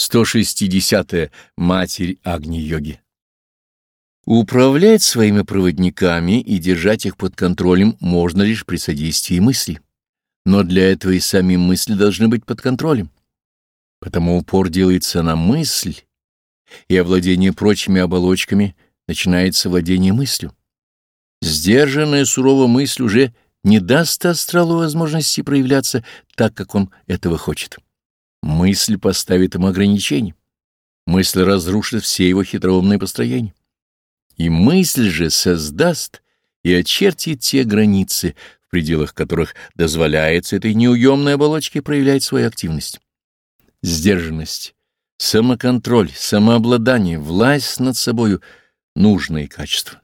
160. -я. Матерь Агни-йоги. Управлять своими проводниками и держать их под контролем можно лишь при содействии мысли. Но для этого и сами мысли должны быть под контролем. Потому упор делается на мысль, и овладение прочими оболочками начинается владение мыслью. Сдержанная суровая мысль уже не даст астралу возможности проявляться так, как он этого хочет. Мысль поставит ему ограничения. Мысль разрушит все его хитроумные построения. И мысль же создаст и очертит те границы, в пределах которых дозволяется этой неуемной оболочке проявлять свою активность. Сдержанность, самоконтроль, самообладание, власть над собою — нужные качества.